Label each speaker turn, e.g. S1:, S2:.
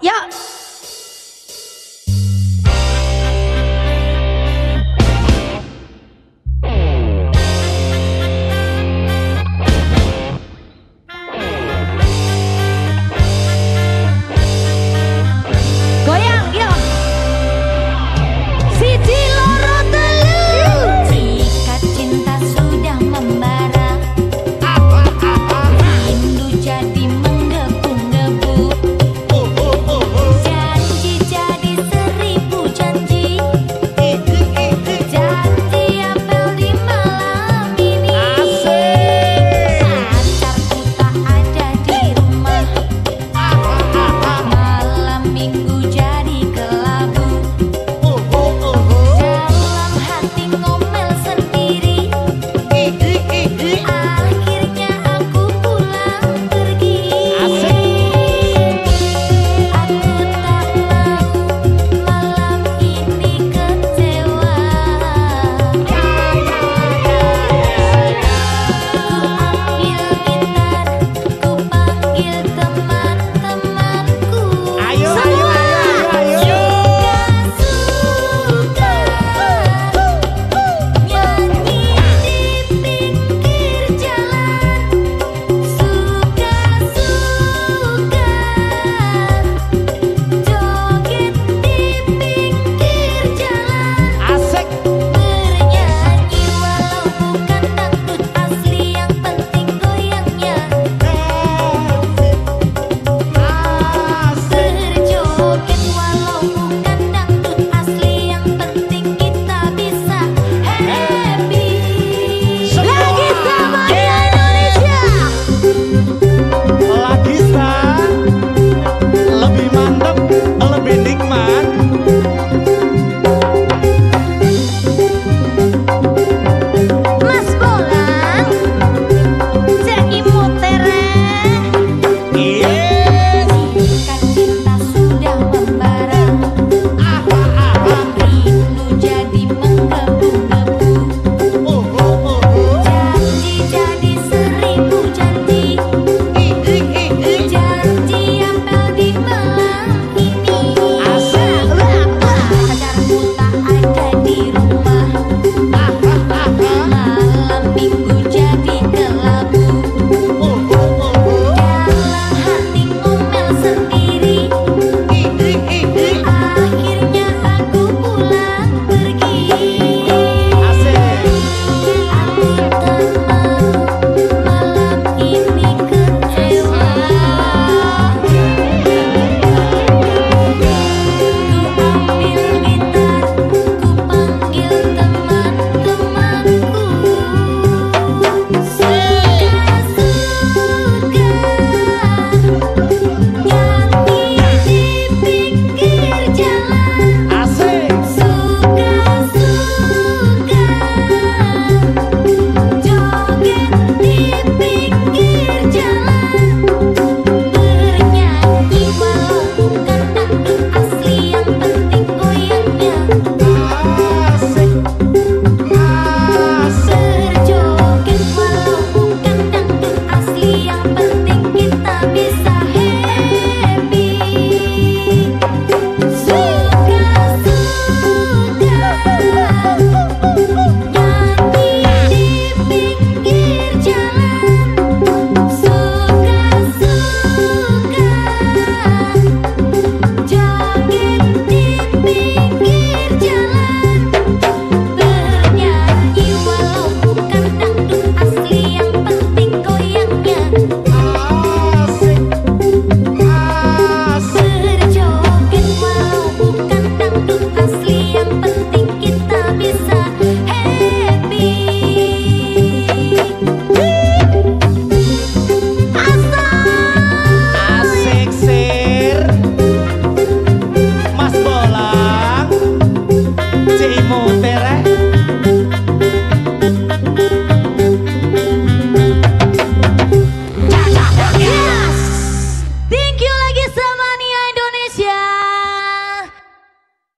S1: Yeah.